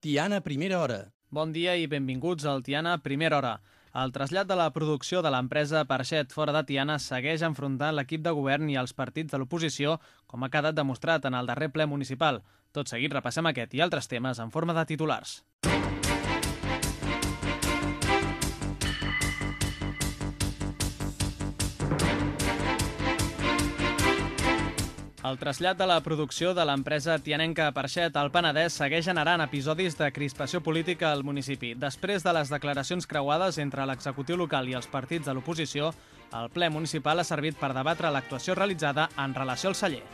Tiana Primera Hora. Bon dia i benvinguts al Tiana Primera Hora. El trasllat de la producció de l'empresa Parxet fora de Tiana segueix enfrontant l'equip de govern i els partits de l'oposició, com ha quedat demostrat en el darrer ple municipal. Tot seguit repassem aquest i altres temes en forma de titulars. El trasllat de la producció de l'empresa tianenca Parxet al Penedès segueix generant episodis de crispació política al municipi. Després de les declaracions creuades entre l'executiu local i els partits de l'oposició, el ple municipal ha servit per debatre l'actuació realitzada en relació al celler.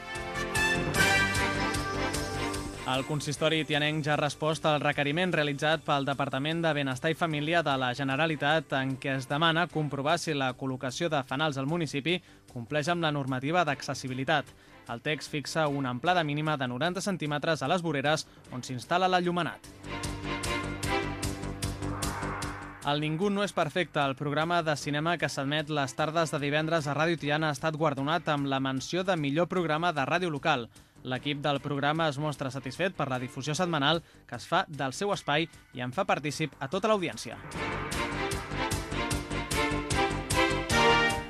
El consistori tianenc ja ha respost al requeriment realitzat pel Departament de Benestar i Família de la Generalitat en què es demana comprovar si la col·locació de fanals al municipi compleix amb la normativa d'accessibilitat. El text fixa una amplada mínima de 90 centímetres a les voreres on s'instal·la l'allumenat. El Ningú no és perfecte, el programa de cinema que s'admet les tardes de divendres a Ràdio Tiana ha estat guardonat amb la menció de millor programa de ràdio local. L'equip del programa es mostra satisfet per la difusió setmanal que es fa del seu espai i en fa partícip a tota l'audiència.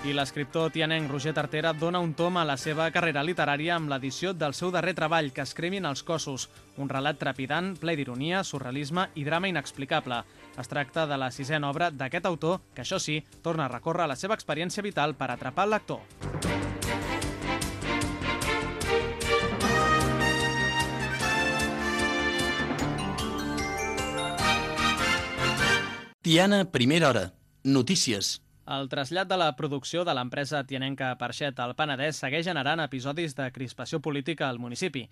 I l'escriptor tianenc Roger Tartera dona un tom a la seva carrera literària amb l'edició del seu darrer treball, que es cremin els cossos, un relat trepidant, ple d'ironia, surrealisme i drama inexplicable. Es tracta de la sisena obra d'aquest autor, que això sí, torna a recórrer la seva experiència vital per atrapar el lector. Tiana Primera Hora. Notícies. El trasllat de la producció de l'empresa tianenca Parxet al Penedès segueix generant episodis de crispació política al municipi.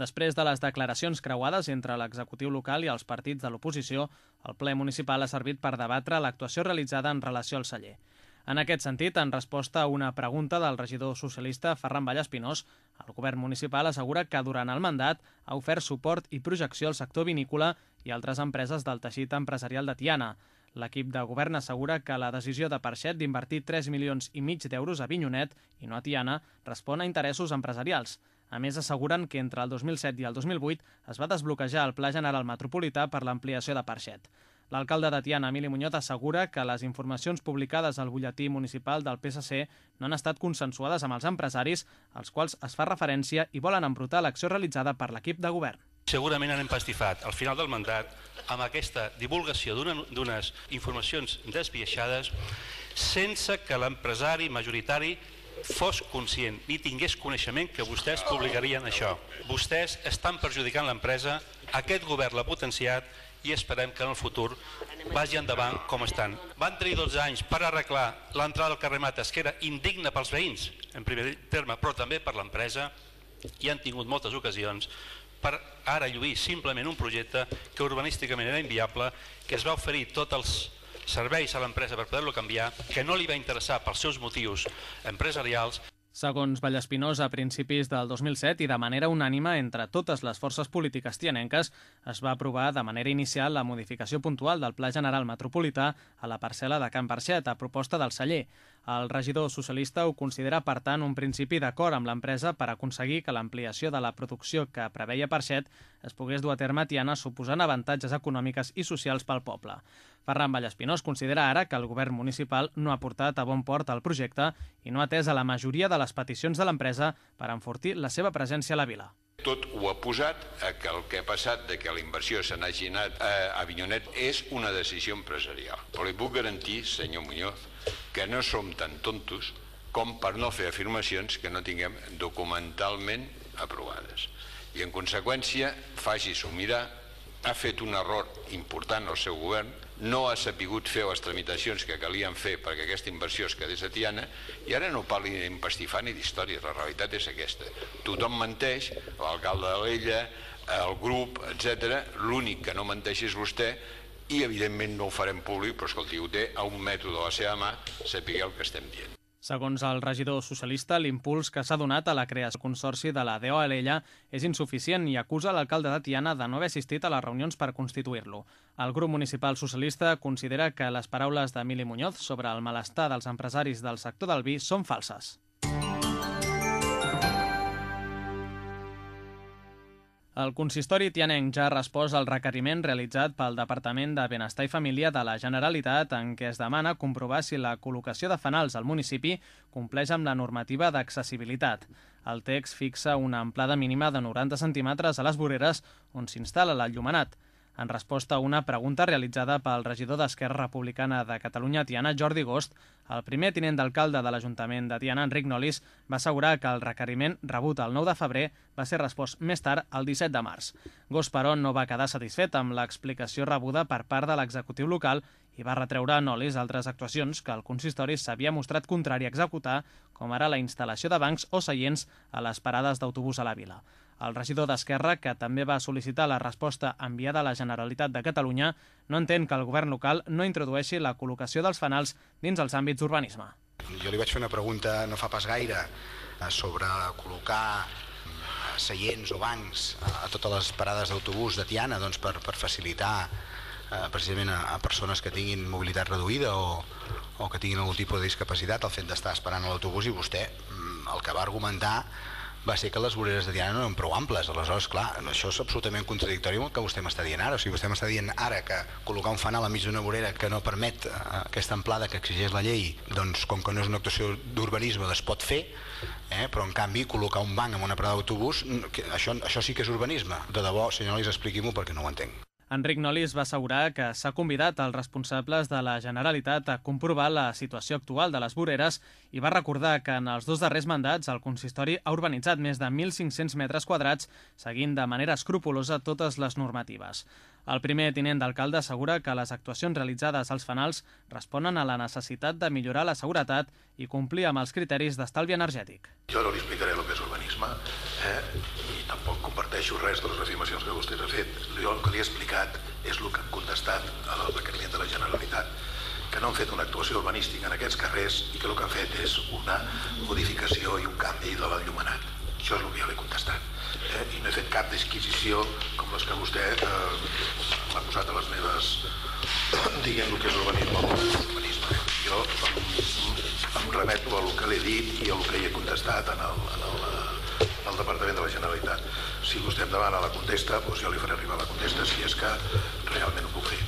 Després de les declaracions creuades entre l'executiu local i els partits de l'oposició, el ple municipal ha servit per debatre l'actuació realitzada en relació al celler. En aquest sentit, en resposta a una pregunta del regidor socialista Ferran Vallespinós, el govern municipal assegura que durant el mandat ha ofert suport i projecció al sector vinícola i altres empreses del teixit empresarial de Tiana. L'equip de govern assegura que la decisió de Parxet d'invertir 3 milions i mig d'euros a Vinyonet i no a Tiana respon a interessos empresarials. A més, asseguren que entre el 2007 i el 2008 es va desbloquejar el Pla General Metropolità per l'ampliació de Parxet. L'alcalde de Tiana, Emili Muñoz, assegura que les informacions publicades al butlletí municipal del PSC no han estat consensuades amb els empresaris, als quals es fa referència i volen embrutar l'acció realitzada per l'equip de govern. Segurament han empastifat al final del mandat amb aquesta divulgació d'unes informacions desviaixades sense que l'empresari majoritari fos conscient ni tingués coneixement que vostès publicarien això. Vostès estan perjudicant l'empresa, aquest govern l'ha potenciat i esperem que en el futur vagi endavant com estan. Van tenir 12 anys per arreglar l'entrada del carrer Mates, que era indigna pels veïns, en primer terme, però també per l'empresa, i han tingut moltes ocasions per ara lluir simplement un projecte que urbanísticament era inviable, que es va oferir tots els serveis a l'empresa per poder-lo canviar, que no li va interessar pels seus motius empresarials Segons Vallespinós, a principis del 2007 i de manera unànima entre totes les forces polítiques tianenques, es va aprovar de manera inicial la modificació puntual del Pla General Metropolità a la parcel·la de Can Parxet, a proposta del celler. El regidor socialista ho considera, per tant, un principi d'acord amb l'empresa per aconseguir que l'ampliació de la producció que preveia Parxet es pogués dur a terme a Tiana suposant avantatges econòmiques i socials pel poble. Ferran Vallespinós considera ara que el govern municipal no ha portat a bon port el projecte i no ha atès a la majoria de les peticions de l'empresa per enfortir la seva presència a la vila. Tot ho ha posat a que el que ha passat de que la inversió se n'hagi anat a Avinyonet és una decisió empresarial. Però li puc garantir, senyor Muñoz, que no som tan tontos com per no fer afirmacions que no tinguem documentalment aprovades. I en conseqüència, faci-s'ho mirar, ha fet un error important el seu govern, no ha sapigut fer les tramitacions que calien fer perquè aquesta inversió es quedés a Tiana i ara no parli d'empastifar ni d'històries, la realitat és aquesta. Tothom menteix, l'alcalde de l'Ella, el grup, etc. L'únic que no menteix és vostè i evidentment no ho farem públic, però escolti, ho té a un mètode de la seva mà, sapigueu el que estem dient. Segons el regidor socialista, l'impuls que s'ha donat a la creació del consorci de la DO Alella és insuficient i acusa l'alcalde de Tiana de no haver assistit a les reunions per constituir-lo. El grup municipal socialista considera que les paraules d'Emili Muñoz sobre el malestar dels empresaris del sector del vi són falses. El consistori tianenc ja ha respost al requeriment realitzat pel Departament de Benestar i Família de la Generalitat en què es demana comprovar si la col·locació de fanals al municipi compleix amb la normativa d'accessibilitat. El text fixa una amplada mínima de 90 centímetres a les voreres on s'instal·la l'enllumenat. En resposta a una pregunta realitzada pel regidor d'Esquerra Republicana de Catalunya, Tiana, Jordi Gost, el primer tinent d'alcalde de l'Ajuntament de Tiana, Enric Nolis, va assegurar que el requeriment rebut el 9 de febrer va ser respost més tard, el 17 de març. Gost, però, no va quedar satisfet amb l'explicació rebuda per part de l'executiu local i va retreure a Nolis altres actuacions que el consistori s'havia mostrat contrari a executar, com ara la instal·lació de bancs o seients a les parades d'autobús a la vila. El regidor d'Esquerra, que també va sol·licitar la resposta enviada a la Generalitat de Catalunya, no entén que el govern local no introdueixi la col·locació dels fanals dins els àmbits d'urbanisme. Jo li vaig fer una pregunta no fa pas gaire eh, sobre col·locar eh, seients o bancs a totes les parades d'autobús de Tiana doncs per, per facilitar eh, precisament a, a persones que tinguin mobilitat reduïda o, o que tinguin algun tipus de discapacitat el fet d'estar esperant l'autobús i vostè mm, el que va argumentar va ser que les voreres de Diana no eren prou amples. Aleshores, clar, això és absolutament contradictori amb el que vostè m'està dient ara. O sigui, vostè m'està dient ara que col·locar un fanal enmig d'una vorera que no permet eh, aquesta amplada que exigeix la llei, doncs com que no és una actuació d'urbanisme, es pot fer, eh? però en canvi col·locar un banc en una parada d'autobús, això, això sí que és urbanisme. De debò, senyor expliqui-m'ho perquè no ho entenc. Enric Nolis va assegurar que s'ha convidat els responsables de la Generalitat a comprovar la situació actual de les voreres i va recordar que en els dos darrers mandats el consistori ha urbanitzat més de 1.500 metres quadrats seguint de manera escrupulosa totes les normatives. El primer tinent d'alcalde assegura que les actuacions realitzades als fanals responen a la necessitat de millorar la seguretat i complir amb els criteris d'estalvi energètic. Jo no li explicaré el que és urbanisme eh? i tampoc comparteixo res de les afirmacions que vostè ha fet. Jo el que li he explicat és el que han contestat al requeriment de la Generalitat que no han fet una actuació urbanística en aquests carrers i que el que han fet és una modificació i un canvi de l'enllumenat. Això és el que jo l'he contestat. Eh? I no he fet cap disquisició com les que vostè eh, m'ha posat a les meves diguem el que és urbanisme o urbanisme. Jo em, em remeto a el que l'he dit i a el que hi he contestat en el, en el, en el Departament de la Generalitat. Si vostè em demana la contesta, doncs jo li faré arribar la contesta si és que realment ho puc fer.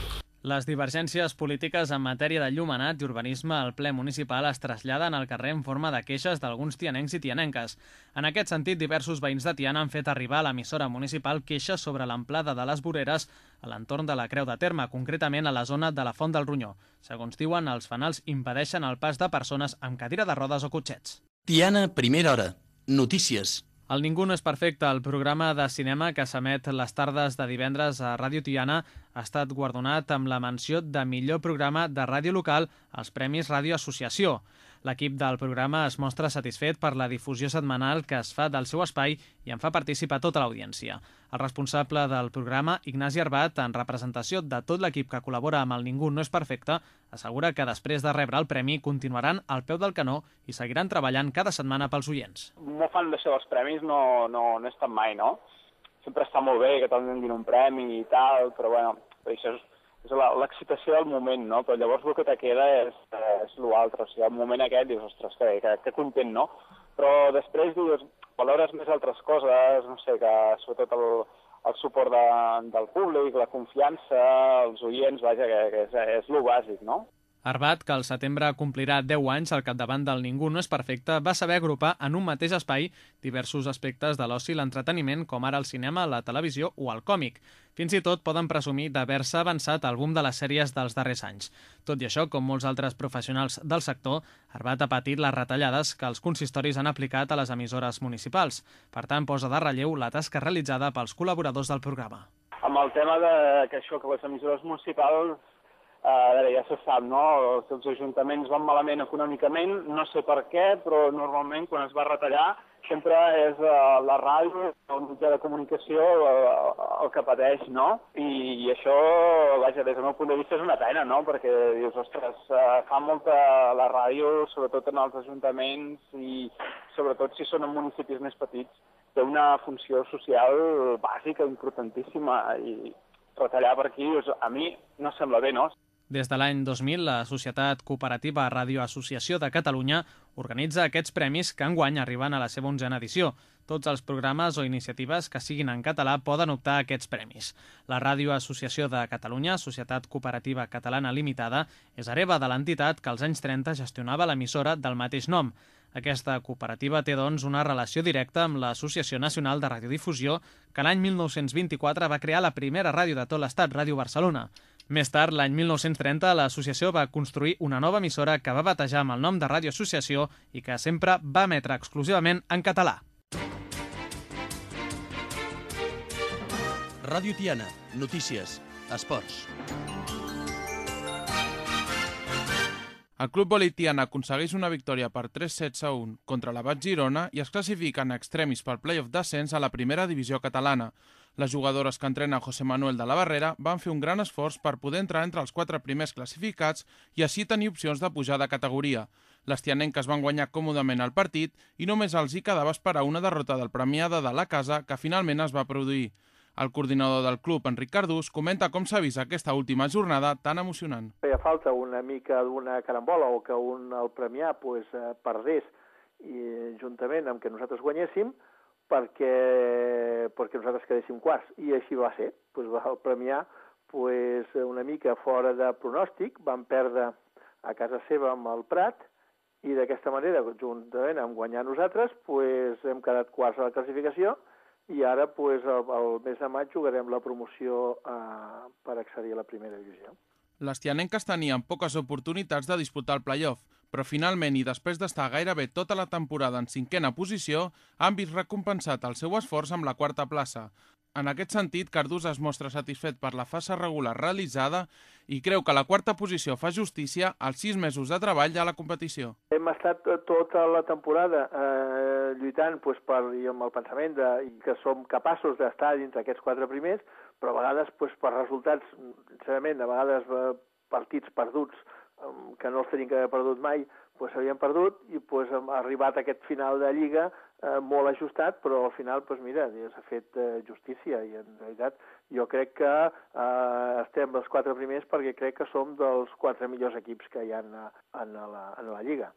Les divergències polítiques en matèria de llumenat i urbanisme al ple municipal es traslladen al carrer en forma de queixes d'alguns tianencs i tianenques. En aquest sentit, diversos veïns de Tiana han fet arribar a l'emissora municipal queixes sobre l'amplada de les voreres a l'entorn de la Creu de Terme, concretament a la zona de la Font del Ronyó. Segons diuen, els fanals impedeixen el pas de persones amb cadira de rodes o cotxets. Tiana, primera hora. Notícies. El Ningú no és perfecte, el programa de cinema que s'emet les tardes de divendres a Ràdio Tiana ha estat guardonat amb la menció de millor programa de ràdio local als Premis Ràdio Associació. L'equip del programa es mostra satisfet per la difusió setmanal que es fa del seu espai i en fa participar tota l'audiència. El responsable del programa, Ignasi Arbat, en representació de tot l'equip que col·labora amb el Ningú no és perfecte, assegura que després de rebre el premi continuaran al peu del canó i seguiran treballant cada setmana pels oients. Molt fan d'això dels premis no, no, no és tan mai, no? Sempre està molt bé que te'n donin un premi i tal, però bueno, això és, és l'excitació del moment, no? Però llavors el que te queda és, és l'altre, o sigui, el moment aquest dius, ostres, que, que, que content, no? Però després dius, valores més altres coses, no sé, que sobretot el, el suport de, del públic, la confiança, els oients, vaja, que, que és, és el bàsic, no? Arbat, que al setembre complirà 10 anys al capdavant del Ningú no és perfecte, va saber agrupar en un mateix espai diversos aspectes de l'oci i l'entreteniment, com ara el cinema, la televisió o el còmic. Fins i tot poden presumir d'haver-se avançat al boom de les sèries dels darrers anys. Tot i això, com molts altres professionals del sector, Arbat ha patit les retallades que els consistoris han aplicat a les emissores municipals. Per tant, posa de relleu la tasca realitzada pels col·laboradors del programa. Amb el tema de que això que les emissores municipals eh, ja se sap, no? Els ajuntaments van malament econòmicament, no sé per què, però normalment quan es va retallar sempre és uh, la ràdio, el mitjà de comunicació, uh, el que pateix, no? I, I això, vaja, des del meu punt de vista és una pena, no? Perquè dius, ostres, uh, fa molta la ràdio, sobretot en els ajuntaments i sobretot si són en municipis més petits, té una funció social bàsica, importantíssima i retallar per aquí, a mi no sembla bé, no? Des de l'any 2000, la Societat Cooperativa Radio Associació de Catalunya organitza aquests premis que enguany arriben a la seva onzena edició. Tots els programes o iniciatives que siguin en català poden optar a aquests premis. La Ràdio Associació de Catalunya, Societat Cooperativa Catalana Limitada, és hereva de l'entitat que als anys 30 gestionava l'emissora del mateix nom. Aquesta cooperativa té, doncs, una relació directa amb l'Associació Nacional de Radiodifusió, que l'any 1924 va crear la primera ràdio de tot l'estat, Ràdio Barcelona. Més tard, l'any 1930, l'associació va construir una nova emissora que va batejar amb el nom de Ràdio Associació i que sempre va emetre exclusivament en català. Ràdio Tiana, notícies, esports. El club bolitiana aconsegueix una victòria per 3 sets a 1 contra la Bat Girona i es classifica en extremis pel play-off d'ascens a la primera divisió catalana. Les jugadores que entrena José Manuel de la Barrera van fer un gran esforç per poder entrar entre els quatre primers classificats i així tenir opcions de pujar de categoria. Les tianenques van guanyar còmodament el partit i només els hi quedava esperar una derrota del premiada de la casa que finalment es va produir. El coordinador del club, Enric Cardús, comenta com s'ha vist aquesta última jornada tan emocionant. Feia falta una mica d'una carambola o que un, el premià pues, eh, perdés i juntament amb que nosaltres guanyéssim, perquè, perquè nosaltres quedéssim quarts. I així va ser. Pues el premiar pues, una mica fora de pronòstic, van perdre a casa seva amb el Prat, i d'aquesta manera, juntament amb guanyar nosaltres, pues, hem quedat quarts a la classificació i ara pues, el, el mes de maig jugarem la promoció eh, per accedir a la primera divisió. Les tianenques tenien poques oportunitats de disputar el playoff, però finalment i després d'estar gairebé tota la temporada en cinquena posició, han vist recompensat el seu esforç amb la quarta plaça. En aquest sentit, Cardús es mostra satisfet per la fase regular realitzada i creu que la quarta posició fa justícia als sis mesos de treball a la competició. Hem estat tota la temporada eh, lluitant pues, per, i amb el pensament de, que som capaços d'estar dins d'aquests quatre primers, però a vegades pues, per resultats, sincerament, a vegades eh, partits perduts que no els tenim que haver perdut mai, pues, s'havien perdut i pues, hem arribat a aquest final de Lliga eh, molt ajustat, però al final pues, mira, s'ha fet eh, justícia i en realitat jo crec que eh, estem els quatre primers perquè crec que som dels quatre millors equips que hi ha en, en, la, en la Lliga.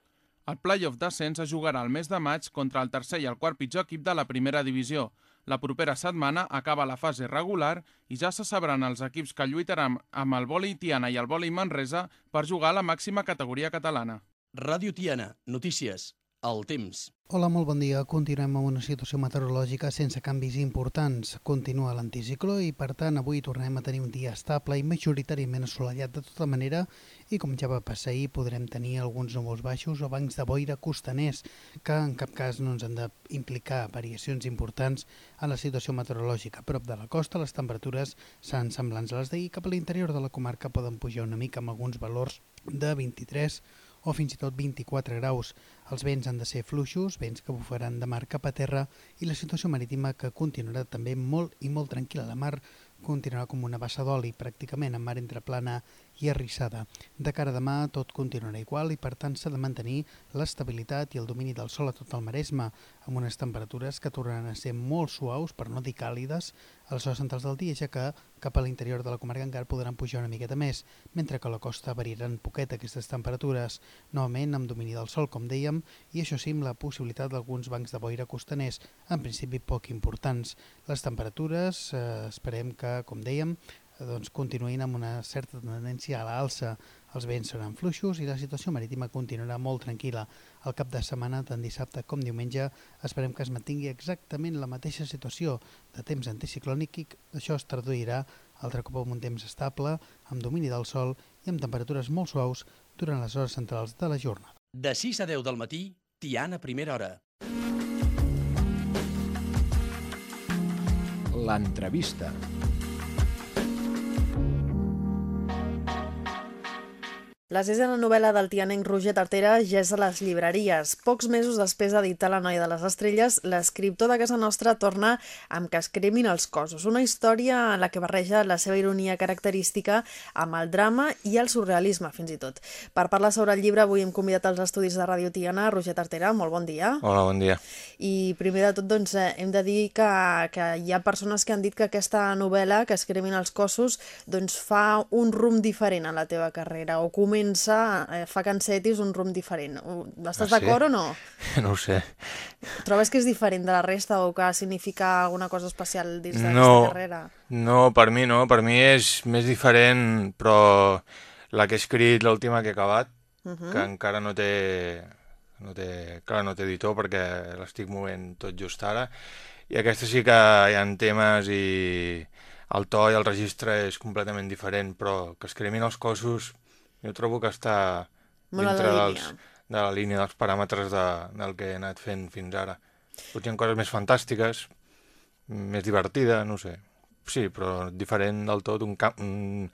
El play-off d'ascens es jugarà el mes de maig contra el tercer i el quart pitjor equip de la primera divisió. La propera setmana acaba la fase regular i ja se sabran els equips que lluitaran amb el vòlei Tiana i el vòlei Manresa per jugar a la màxima categoria catalana. Ràdio Tiana, notícies, el temps. Hola, molt bon dia. Continuem amb una situació meteorològica sense canvis importants. Continua l'anticicló i, per tant, avui tornem a tenir un dia estable i majoritàriament assolellat de tota manera i, com ja va passar ahir, podrem tenir alguns núvols baixos o bancs de boira costaners que en cap cas no ens han d'implicar variacions importants en la situació meteorològica. A prop de la costa, les temperatures seran semblants a les d'ahir. Cap a l'interior de la comarca poden pujar una mica amb alguns valors de 23 o fins i tot 24 graus. Els vents han de ser fluixos, vents que bufaran de mar cap a terra i la situació marítima que continuarà també molt i molt tranquil·la. La mar continuarà com una bassa d'oli, pràcticament en mar entre plana i arrissada. De cara a demà tot continuarà igual i per tant s'ha de mantenir l'estabilitat i el domini del sol a tot el Maresme, amb unes temperatures que tornaran a ser molt suaus, per no dir càlides, als hores centrals del dia, ja que cap a l'interior de la comarca encara podran pujar una miqueta més, mentre que a la costa variaran poquet aquestes temperatures, novament amb domini del sol, com dèiem, i això sí amb la possibilitat d'alguns bancs de boira costaners, en principi poc importants. Les temperatures, eh, esperem que, com dèiem, doncs, continuïn amb una certa tendència a l'alça. Els vents seran fluixos i la situació marítima continuarà molt tranquil·la. El cap de setmana, tant dissabte com diumenge, esperem que es mantingui exactament la mateixa situació de temps anticiclònic i això es traduirà altre cop amb un temps estable, amb domini del sol i amb temperatures molt suaus durant les hores centrals de la jornada. De 6 a 10 del matí, Tiana Primera Hora. L'entrevista. La sisena novel·la del tianenc Roger Tartera ja és a les llibreries. Pocs mesos després d'editar La noia de les estrelles, l'escriptor de casa nostra torna amb Que es cremin els cossos, una història en la que barreja la seva ironia característica amb el drama i el surrealisme, fins i tot. Per parlar sobre el llibre, avui hem convidat als estudis de Ràdio Tiana Roger Tartera. Molt bon dia. Hola, bon dia. I primer de tot, doncs, eh, hem de dir que, que hi ha persones que han dit que aquesta novel·la, Que es cremin els cossos, doncs fa un rumb diferent a la teva carrera, o comença, eh, fa cancetis un rumb diferent. Estàs ah, sí? d'acord o no? No ho sé. Trobes que és diferent de la resta o que significa alguna cosa especial dins d'aquesta no, carrera? No, per mi no. Per mi és més diferent, però la que he escrit, l'última que he acabat, uh -huh. que encara no té, no té, clar, no té editor perquè l'estic movent tot just ara, i aquesta sí que hi ha temes i el to i el registre és completament diferent, però que es cremin els cossos jo trobo que està Molt dintre la dels, de la línia dels paràmetres de, del que he anat fent fins ara. Potser hi coses més fantàstiques, més divertida, no sé. Sí, però diferent del tot, un, un,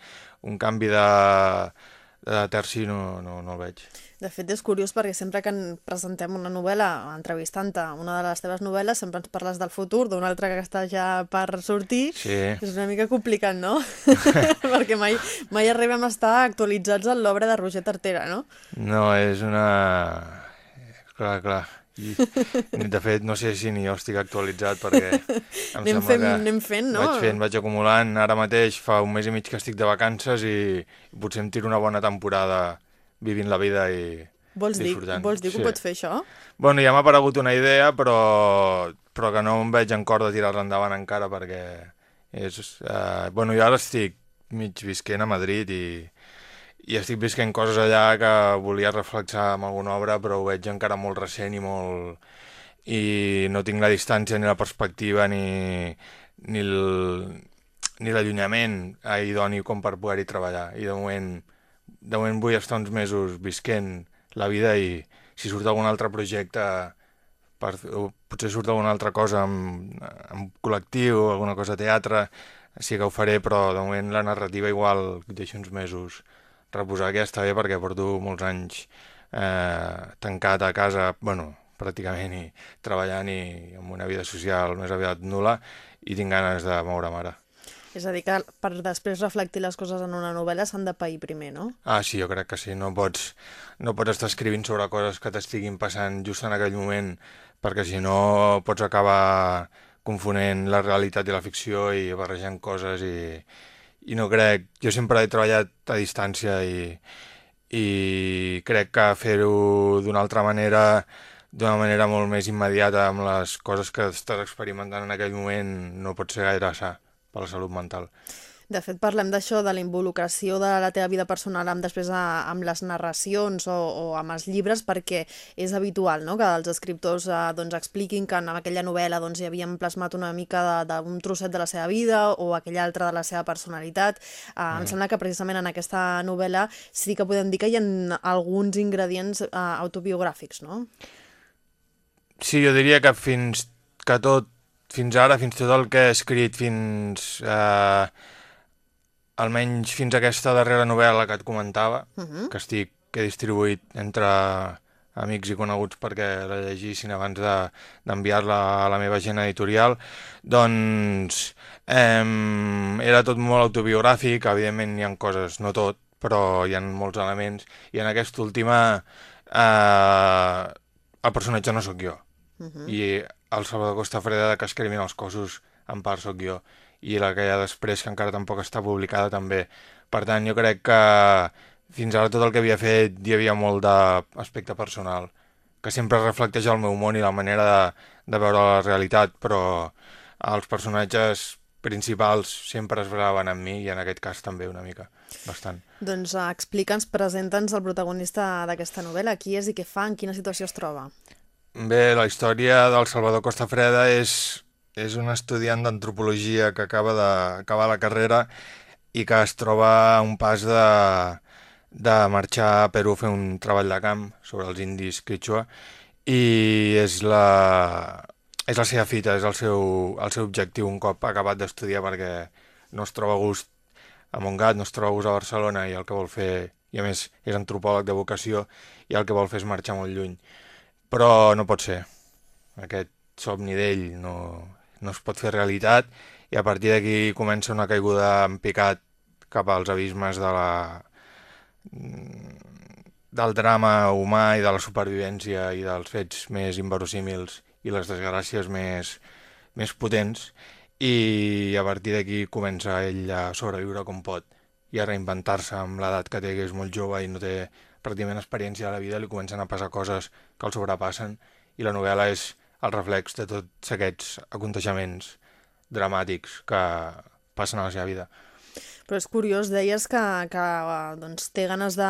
un canvi de, de terci no, no, no el veig. De fet, és curiós perquè sempre que presentem una novel·la, entrevistant-te una de les teves novel·les, sempre ens parles del futur, d'una altra que està ja per sortir. Sí. És una mica complicat, no? perquè mai, mai arribem a estar actualitzats en l'obra de Roger Tartera, no? No, és una... Clar, clar. I, de fet, no sé si ni jo estic actualitzat perquè em anem sembla fent, que anem fent, no? vaig fent, vaig acumulant. Ara mateix fa un mes i mig que estic de vacances i potser em tiro una bona temporada vivint la vida i vols disfrutant. Dir, vols dir que sí. ho pots fer, això? Bueno, ja m'ha aparegut una idea, però, però que no em veig en cor de tirar-la endavant encara, perquè és... Eh, bueno, jo ara estic mig visquent a Madrid i, i estic visquent coses allà que volia reflexar amb alguna obra, però ho veig encara molt recent i molt... i no tinc la distància ni la perspectiva ni, ni ni l'allunyament idoni com per poder-hi treballar. I de moment de moment vull estar uns mesos visquent la vida i si surt algun altre projecte, per, o potser surt alguna altra cosa amb, amb col·lectiu, alguna cosa de teatre, sí que ho faré, però de moment la narrativa igual deixo uns mesos reposar, que ja està bé perquè porto molts anys eh, tancat a casa, bueno, pràcticament, i treballant i amb una vida social més aviat nula, i tinc ganes de moure'm ara. És a dir, que per després reflectir les coses en una novel·la s'han de pair primer, no? Ah, sí, jo crec que sí. No pots, no pots estar escrivint sobre coses que t'estiguin passant just en aquell moment, perquè si no pots acabar confonent la realitat i la ficció i barrejant coses i, i no crec... Jo sempre he treballat a distància i, i crec que fer-ho d'una altra manera d'una manera molt més immediata amb les coses que estàs experimentant en aquell moment no pot ser gaire sa per la salut mental. De fet, parlem d'això, de la involucració de la teva vida personal amb després a, amb les narracions o, o amb els llibres, perquè és habitual no? que els escriptors eh, doncs, expliquin que en aquella novel·la doncs, hi havien plasmat una mica d'un trosset de la seva vida o aquella altra de la seva personalitat. Eh, mm. Em sembla que precisament en aquesta novel·la sí que podem dir que hi ha alguns ingredients eh, autobiogràfics, no? Sí, jo diria que fins que tot fins ara, fins tot el que he escrit, fins... Eh, almenys fins a aquesta darrera novel·la que et comentava, uh -huh. que estic que he distribuït entre amics i coneguts perquè la llegissin abans d'enviar-la de, a la meva gent editorial, doncs eh, era tot molt autobiogràfic, evidentment hi ha coses, no tot, però hi ha molts elements, i en aquesta última eh, el personatge no sóc jo. Uh -huh. I el Salvador Costa Freda que es cremin els cossos, en part sóc jo, i la que hi ha després, que encara tampoc està publicada, també. Per tant, jo crec que fins ara tot el que havia fet hi havia molt d'aspecte personal, que sempre reflecteix el meu món i la manera de, de veure la realitat, però els personatges principals sempre es graven en mi i en aquest cas també una mica, bastant. Doncs uh, explica'ns, presenta'ns el protagonista d'aquesta novel·la, qui és i què fa, en quina situació es troba. Bé, la història del Salvador Costa Freda és, és un estudiant d'antropologia que acaba d'acabar la carrera i que es troba a un pas de, de marxar a Perú a fer un treball de camp sobre els indis Quechua i és la, és la seva fita, és el seu, el seu objectiu un cop acabat d'estudiar perquè no es troba a gust a Montgat, no es troba a gust a Barcelona i el que vol fer i a més és antropòleg de vocació i el que vol fer és marxar molt lluny. Però no pot ser. Aquest somni d'ell no, no es pot fer realitat i a partir d'aquí comença una caiguda en picat cap als abismes de la del drama humà i de la supervivència i dels fets més inverosímils i les desgràcies més, més potents i a partir d'aquí comença ell a sobreviure com pot i a reinventar-se amb l'edat que té, que és molt jove i no té pràcticament experiència de la vida, li comencen a passar coses que el sobrepassen i la novel·la és el reflex de tots aquests aconteixements dramàtics que passen a la seva vida. Però és curiós, deies que, que doncs, té ganes de,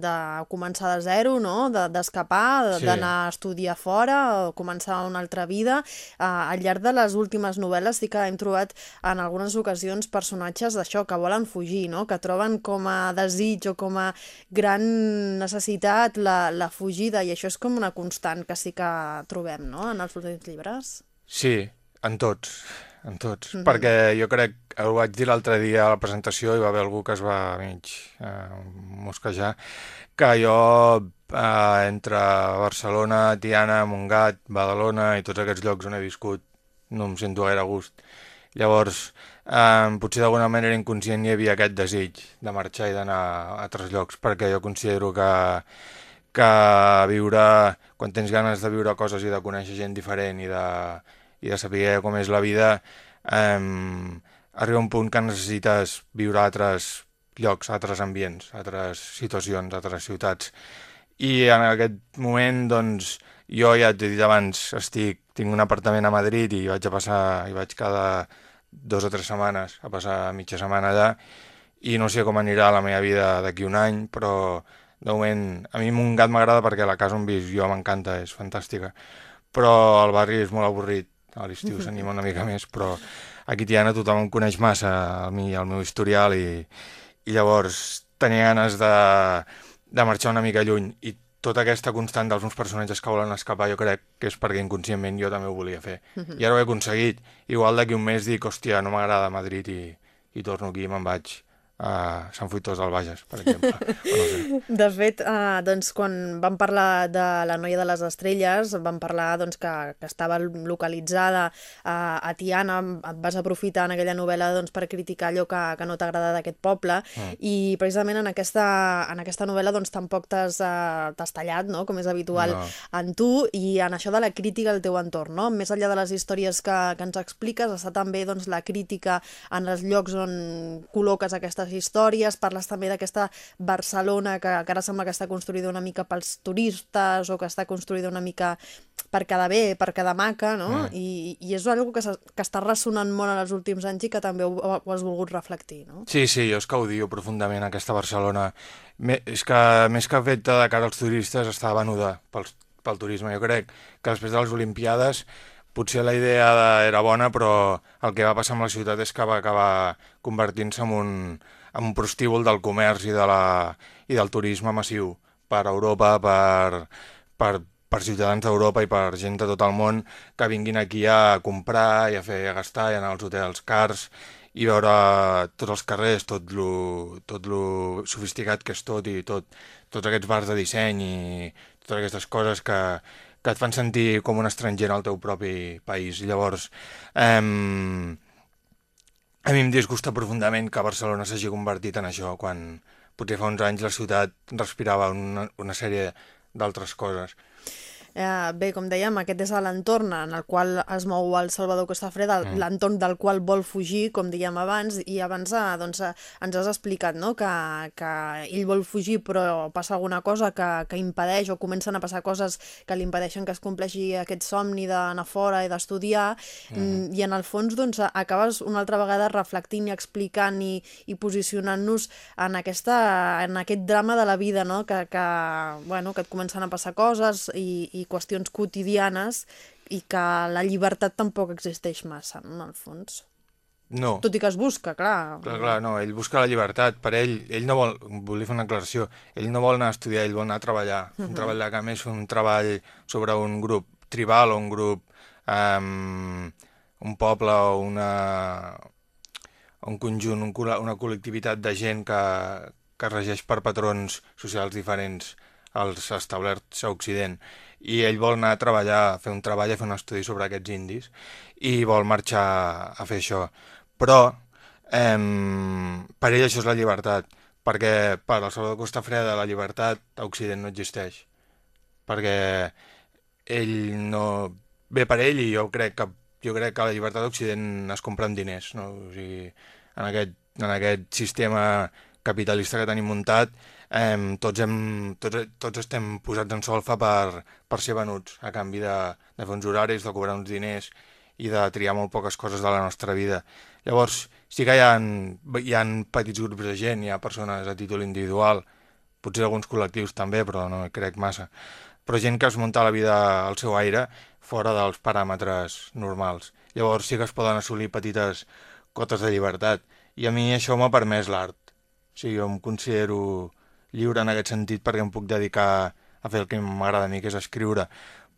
de començar de zero, no? d'escapar, de, Sí. d'anar a estudiar fora, o començar una altra vida. Uh, al llarg de les últimes novel·les sí que hem trobat en algunes ocasions personatges d'això, que volen fugir, no? que troben com a desig o com a gran necessitat la, la fugida, i això és com una constant que sí que trobem no? en els últims llibres. Sí, en tots, en tots. Mhm. Perquè jo crec, ho vaig dir l'altre dia a la presentació, hi va haver algú que es va mig eh, mosquejar, que jo eh, entre Barcelona, Tiana, Montgat, Badalona i tots aquests llocs on he viscut no em sento gaire a gust. Llavors, eh, potser d'alguna manera inconscient hi havia aquest desig de marxar i d'anar a altres llocs, perquè jo considero que, que viure, quan tens ganes de viure coses i de conèixer gent diferent i de, i de saber com és la vida, eh, arriba un punt que necessites viure a altres llocs, altres ambients, altres situacions, altres ciutats. I en aquest moment, doncs, jo ja t'he dit abans, estic, tinc un apartament a Madrid i vaig a passar, i vaig cada dos o tres setmanes a passar mitja setmana allà. I no sé com anirà la meva vida d'aquí un any, però de moment a mi Montgat m'agrada perquè la casa on visc jo m'encanta, és fantàstica, però el barri és molt avorrit, a l'estiu s'anima una mica més, però aquí Tiana tothom em coneix massa, a mi, el meu historial, i, i llavors tenia ganes de, de marxar una mica lluny i tota aquesta constant dels meus personatges que volen escapar jo crec que és perquè inconscientment jo també ho volia fer. Mhm. I ara ho he aconseguit. Igual d'aquí un mes dic, hòstia, no m'agrada Madrid i, i torno aquí i me'n vaig a Sant Fruitós del Bages, per exemple. no sé. De fet, eh, doncs, quan vam parlar de la noia de les estrelles, vam parlar doncs, que, que estava localitzada a, a Tiana, et vas aprofitar en aquella novel·la doncs, per criticar allò que, que no t'agrada d'aquest poble, Mm. i precisament en aquesta, en aquesta novel·la doncs, tampoc t'has eh, tallat, no? com és habitual No. en tu, i en això de la crítica al teu entorn. No? Més enllà de les històries que, que ens expliques, està també doncs, la crítica en els llocs on col·loques aquestes històries, parles també d'aquesta Barcelona que, que ara sembla que està construïda una mica pels turistes o que està construïda una mica per quedar bé, per quedar maca, no? Mm. I, I és una que, s'ha- que està ressonant molt en els últims anys i que també ho, ho has volgut reflectir, no? Sí, sí, jo és que odio profundament aquesta Barcelona. Me, és que més que feta de cara als turistes està venuda pels, pel turisme. Jo crec que després de les Olimpiades potser la idea de, era bona, però el que va passar amb la ciutat és que va acabar convertint-se en un, en un prostíbul del comerç i, de la, i del turisme massiu per Europa, per, per, per ciutadans d'Europa i per gent de tot el món que vinguin aquí a comprar i a fer a gastar i anar als hotels cars i veure tots els carrers, tot lo, tot lo sofisticat que és tot i tot, tots aquests bars de disseny i totes aquestes coses que, que et fan sentir com un estranger al teu propi país. Llavors, ehm, a mi em disgusta profundament que Barcelona s'hagi convertit en això, quan potser fa uns anys la ciutat respirava una, una sèrie d'altres coses. Eh, bé, com dèiem, aquest és l'entorn en el qual es mou el Salvador Costafreda, Mm. l'entorn del qual vol fugir, com dèiem abans, i abans eh, doncs, eh, ens has explicat no? que, que ell vol fugir però passa alguna cosa que, que impedeix o comencen a passar coses que li impedeixen que es compleixi aquest somni d'anar fora i d'estudiar mm. i en el fons doncs, acabes una altra vegada reflectint i explicant i, i posicionant-nos en, aquesta, en aquest drama de la vida, no? que, que, bueno, que et comencen a passar coses i, i qüestions quotidianes i que la llibertat tampoc existeix massa, no, en el fons. No. Tot i que es busca, clar. Clar, clar, no, ell busca la llibertat. Per ell, ell no vol, volia fer una aclaració, ell no vol anar a estudiar, ell vol anar a treballar. Un Mhm. treball de camp és un treball sobre un grup tribal o un grup, um, un poble o una, un conjunt, un, una col·lectivitat de gent que, que regeix per patrons socials diferents als establerts a Occident i ell vol anar a treballar, a fer un treball, a fer un estudi sobre aquests indis i vol marxar a fer això. Però eh, per ell això és la llibertat, perquè per al Salvador Costa Freda la llibertat a Occident no existeix, perquè ell no... ve per ell i jo crec que jo crec que la llibertat d'Occident es compra amb diners, no? O sigui, en aquest, en aquest sistema capitalista que tenim muntat, eh, tots, hem, tots, tots estem posats en solfa per, per ser venuts, a canvi de, de fer uns horaris, de cobrar uns diners i de triar molt poques coses de la nostra vida. Llavors, sí que hi ha, hi ha petits grups de gent, hi ha persones a títol individual, potser alguns col·lectius també, però no crec massa, però gent que es munta la vida al seu aire fora dels paràmetres normals. Llavors sí que es poden assolir petites cotes de llibertat, i a mi això m'ha permès l'art. O sigui, jo em considero lliure en aquest sentit perquè em puc dedicar a fer el que m'agrada a mi, que és escriure.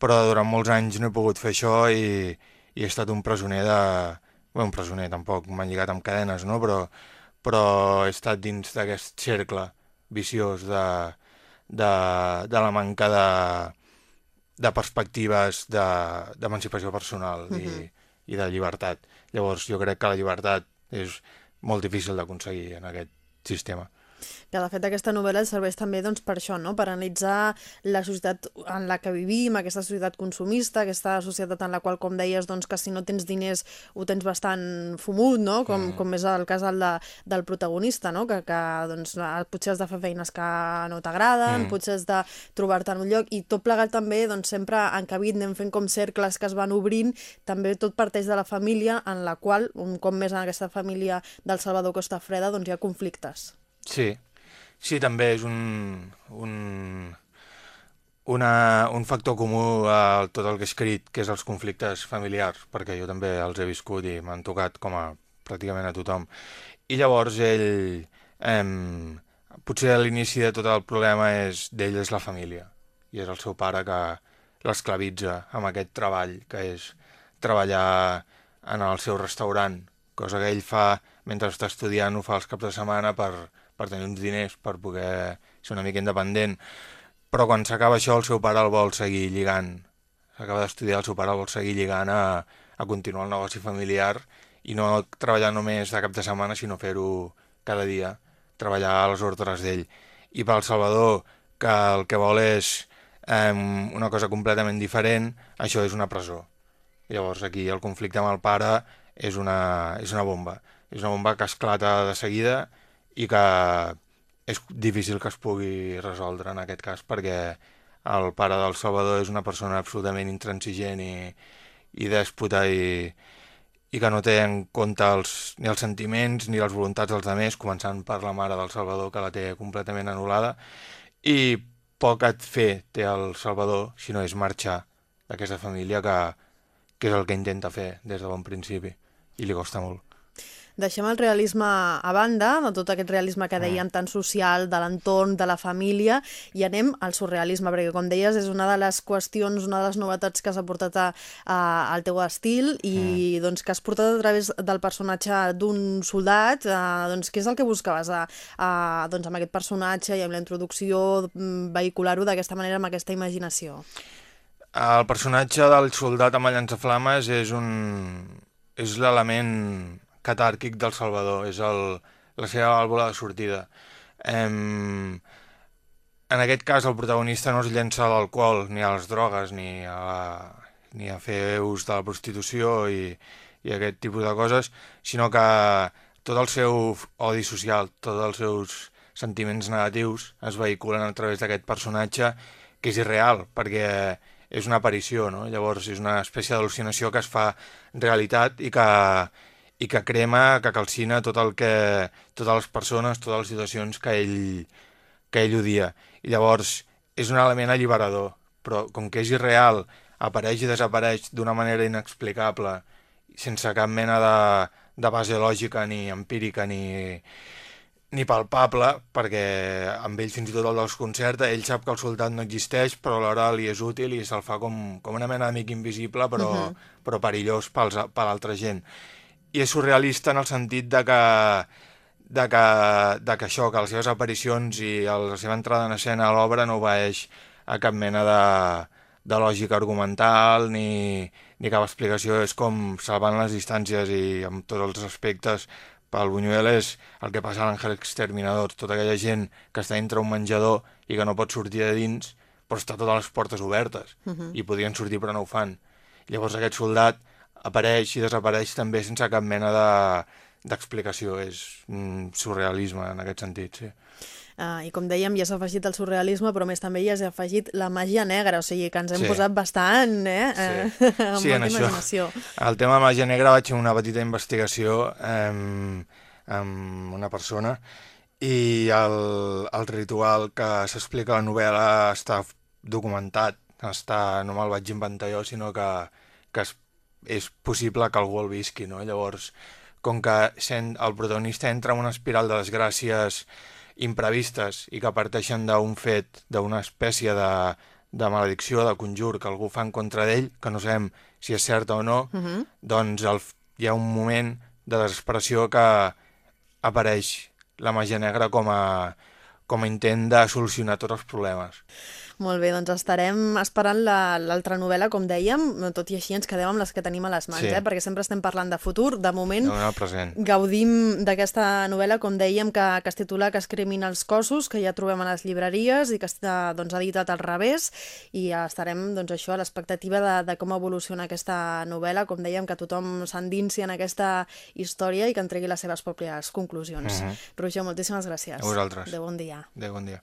Però durant molts anys no he pogut fer això i, i he estat un presoner de... Bé, un presoner, tampoc m'han lligat amb cadenes, no? Però, però he estat dins d'aquest cercle viciós de, de, de la manca de, de perspectives d'emancipació de, personal uh -huh. i, i de llibertat. Llavors jo crec que la llibertat és molt difícil d'aconseguir en aquest sistema que de fet aquesta novel·la serveix també doncs, per això, no? per analitzar la societat en la que vivim, aquesta societat consumista, aquesta societat en la qual, com deies, doncs, que si no tens diners ho tens bastant fumut, no? com, mm. com és el cas el de, del protagonista, no? que, que doncs, potser has de fer feines que no t'agraden, mm. potser has de trobar-te en un lloc, i tot plegat també doncs, sempre encabit, anem fent com cercles que es van obrint, també tot parteix de la família en la qual, un cop més en aquesta família del Salvador Costa Freda, doncs hi ha conflictes. Sí, sí, també és un, un, una, un factor comú a tot el que he escrit, que és els conflictes familiars, perquè jo també els he viscut i m'han tocat com a pràcticament a tothom. I llavors ell, eh, potser l'inici de tot el problema és d'ell és la família, i és el seu pare que l'esclavitza amb aquest treball, que és treballar en el seu restaurant, cosa que ell fa mentre està estudiant, ho fa els caps de setmana per, per tenir uns diners, per poder ser una mica independent, però quan s'acaba això el seu pare el vol seguir lligant. S'acaba d'estudiar, el seu pare el vol seguir lligant a, a continuar el negoci familiar i no treballar només de cap de setmana, sinó fer-ho cada dia, treballar a les ordres d'ell. I pel Salvador, que el que vol és eh, una cosa completament diferent, això és una presó. Llavors aquí el conflicte amb el pare és una, és una bomba. És una bomba que esclata de seguida i que és difícil que es pugui resoldre en aquest cas perquè el pare del Salvador és una persona absolutament intransigent i, i dèspota i, i que no té en compte els, ni els sentiments ni les voluntats dels altres, començant per la mare del Salvador, que la té completament anul·lada, i poc et fer té el Salvador si no és marxar d'aquesta família que, que és el que intenta fer des de bon principi, i li costa molt deixem el realisme a banda, de tot aquest realisme que dèiem tan social, de l'entorn, de la família, i anem al surrealisme, perquè com deies és una de les qüestions, una de les novetats que s'ha portat a, a, al teu estil i mm. doncs, que has portat a través del personatge d'un soldat, a, eh, doncs què és el que buscaves a, a, doncs, amb aquest personatge i amb la introducció, mm, vehicular-ho d'aquesta manera, amb aquesta imaginació? El personatge del soldat amb el llançaflames és un és l'element catàrquic del Salvador, és el, la seva vàlvula de sortida. Em, en aquest cas el protagonista no es llença a l'alcohol, ni a les drogues, ni a, la, ni a fer ús de la prostitució i, i aquest tipus de coses, sinó que tot el seu odi social, tots els seus sentiments negatius es vehiculen a través d'aquest personatge que és irreal, perquè és una aparició, no? Llavors és una espècie d'al·lucinació que es fa realitat i que, i que crema, que calcina tot el que, totes les persones, totes les situacions que ell, que ell odia. I llavors és un element alliberador, però com que és irreal, apareix i desapareix d'una manera inexplicable, sense cap mena de, de base lògica ni empírica ni, ni palpable, perquè amb ell fins i tot el desconcerta, ell sap que el soldat no existeix, però alhora li és útil i se'l fa com, com una mena d'amic invisible, però, uh -huh. però perillós per l'altra gent i és surrealista en el sentit de que, de que, de que això, que les seves aparicions i la seva entrada en escena a l'obra no obeeix a cap mena de, de lògica argumental ni, ni cap explicació, és com salvant les distàncies i amb tots els aspectes pel Buñuel és el que passa a l'Àngel Exterminador, tota aquella gent que està entre un menjador i que no pot sortir de dins, però està totes les portes obertes, uh -huh. i podrien sortir però no ho fan. Llavors aquest soldat apareix i desapareix també sense cap mena d'explicació, de, és un surrealisme en aquest sentit, sí. Uh, I com dèiem, ja s'ha afegit el surrealisme, però més també ja s'ha afegit la màgia negra, o sigui que ens hem sí. posat bastant, eh? Sí, uh, amb sí, molta imaginació. Això. El tema màgia negra vaig fer una petita investigació eh, amb una persona i el, el ritual que s'explica a la novel·la està documentat, està, no me'l vaig inventar jo, sinó que, que és, és possible que algú el visqui, no? Llavors, com que sent, el protagonista entra en una espiral de desgràcies imprevistes i que parteixen d'un fet, d'una espècie de, de maledicció, de conjur que algú fa en contra d'ell, que no sabem si és certa o no, uh mhm. -huh. doncs el, hi ha un moment de desesperació que apareix la màgia negra com a, com a intent de solucionar tots els problemes. Molt bé, doncs estarem esperant l'altra la, novel·la, com dèiem, tot i així ens quedem amb les que tenim a les mans, sí. eh? perquè sempre estem parlant de futur. De moment, no, no, gaudim d'aquesta novel·la, com dèiem, que, que es titula Que es cremin els cossos, que ja trobem a les llibreries i que està doncs, editat al revés, i estarem doncs, això a l'expectativa de, de com evoluciona aquesta novel·la, com dèiem, que tothom s'endinsi en aquesta història i que entregui les seves pròpies conclusions. Mhm. -huh. Roger, moltíssimes gràcies. A vosaltres. De bon dia. De bon dia.